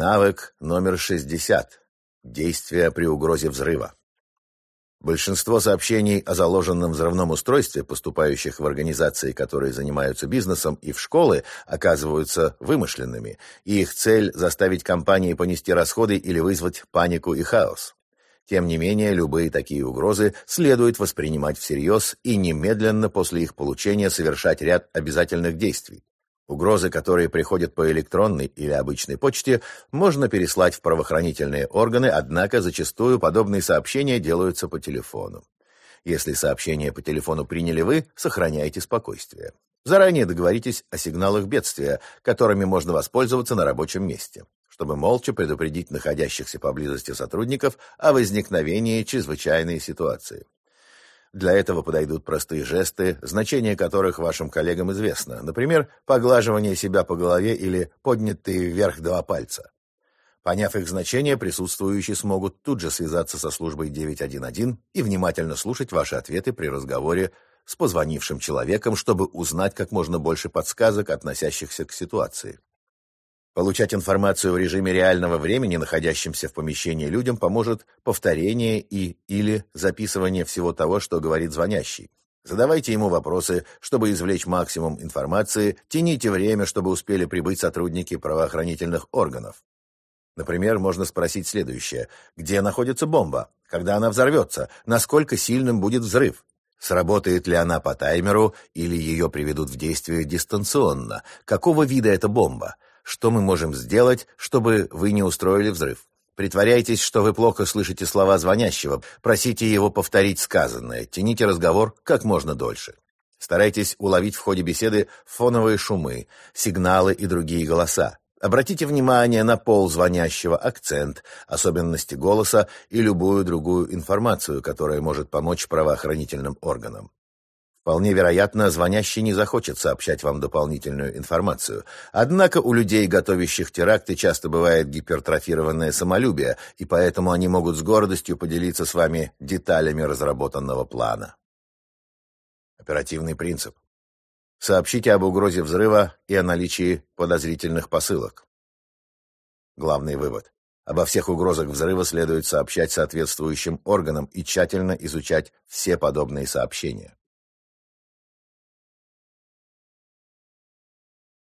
Навык номер 60. Действия при угрозе взрыва. Большинство сообщений о заложенном взрывном устройстве, поступающих в организации, которые занимаются бизнесом, и в школы, оказываются вымышленными, и их цель – заставить компании понести расходы или вызвать панику и хаос. Тем не менее, любые такие угрозы следует воспринимать всерьез и немедленно после их получения совершать ряд обязательных действий. Угрозы, которые приходят по электронной или обычной почте, можно переслать в правоохранительные органы, однако зачастую подобные сообщения делаются по телефону. Если сообщение по телефону приняли вы, сохраняйте спокойствие. Заранее договоритесь о сигналах бедствия, которыми можно воспользоваться на рабочем месте, чтобы молча предупредить находящихся поблизости сотрудников о возникновении чрезвычайной ситуации. Для этого подойдут простые жесты, значение которых вашим коллегам известно. Например, поглаживание себя по голове или поднятые вверх два пальца. Поняв их значение, присутствующие смогут тут же связаться со службой 911 и внимательно слушать ваши ответы при разговоре с позвонившим человеком, чтобы узнать как можно больше подсказок, относящихся к ситуации. Получать информацию в режиме реального времени находящимся в помещении людям поможет повторение и или записывание всего того, что говорит звонящий. Задавайте ему вопросы, чтобы извлечь максимум информации, тяните время, чтобы успели прибыть сотрудники правоохранительных органов. Например, можно спросить следующее. Где находится бомба? Когда она взорвется? Насколько сильным будет взрыв? Сработает ли она по таймеру или ее приведут в действие дистанционно? Какого вида эта бомба? Что мы можем сделать, чтобы вы не устроили взрыв? Притворяйтесь, что вы плохо слышите слова звонящего, просите его повторить сказанное, тяните разговор как можно дольше. Старайтесь уловить в ходе беседы фоновые шумы, сигналы и другие голоса. Обратите внимание на пол звонящего, акцент, особенности голоса и любую другую информацию, которая может помочь правоохранительным органам. Вполне вероятно, звонящий не захочет сообщать вам дополнительную информацию. Однако у людей, готовящих теракты, часто бывает гипертрофированное самолюбие, и поэтому они могут с гордостью поделиться с вами деталями разработанного плана. Оперативный принцип. Сообщите об угрозе взрыва и о наличии подозрительных посылок. Главный вывод. Обо всех угрозах взрыва следует сообщать соответствующим органам и тщательно изучать все подобные сообщения.